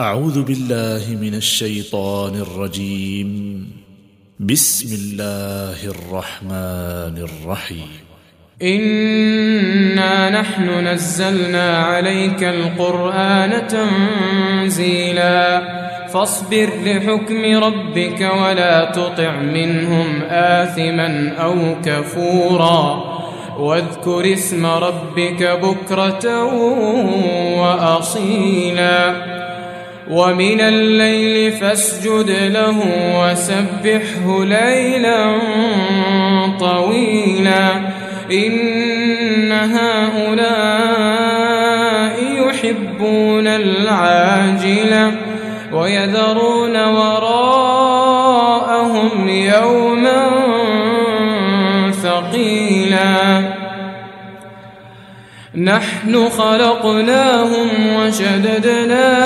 أعوذ بالله من الشيطان الرجيم. بسم الله الرحمن الرحيم. إنا نحن نزلنا عليك القرآن تنزيلا. فاصبر لحكم ربك ولا تطع منهم آثما أو كفورا. واذكر اسم ربك بكرة وأصيلا. ومن الليل فاسجد له وسبحه ليلا طويلا. إن هؤلاء يحبون العاجلة ويذرون وراءهم يوما ثقيلا. نحن خلقناهم وشددنا